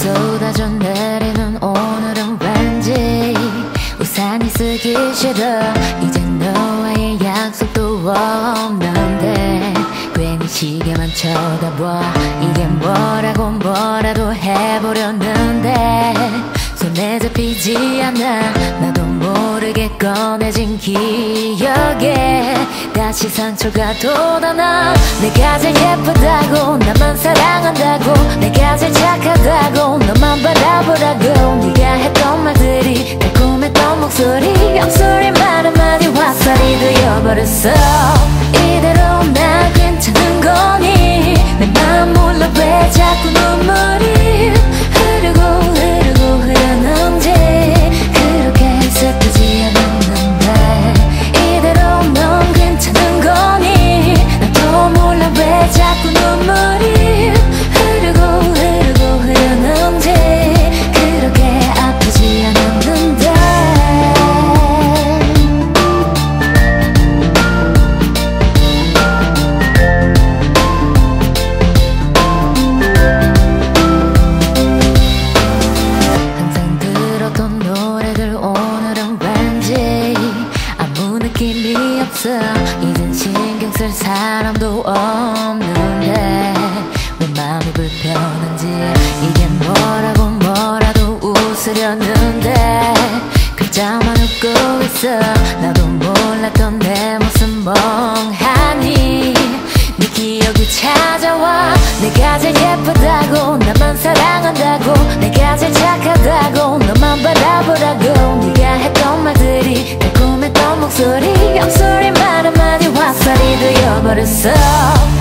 쏟아져 내리는 오늘은 왠지 우산이 쓰기 싫어 이젠 너와의 약속도 없는데 괜히 시계만 쳐다봐. 이게 뭐라고 뭐라도 해보려는데 손에 잡히지 않아. 나도 모르게 꺼내진 기억에 다시 상처가 돋아나. 내가 제일 예쁘다. So. 없어 이젠 신경 쓸 사람도 없는데 왜 마음이 불편한지. 이게 뭐라고 뭐라도 웃으려는데 글자만 웃고 있어. 나도 coração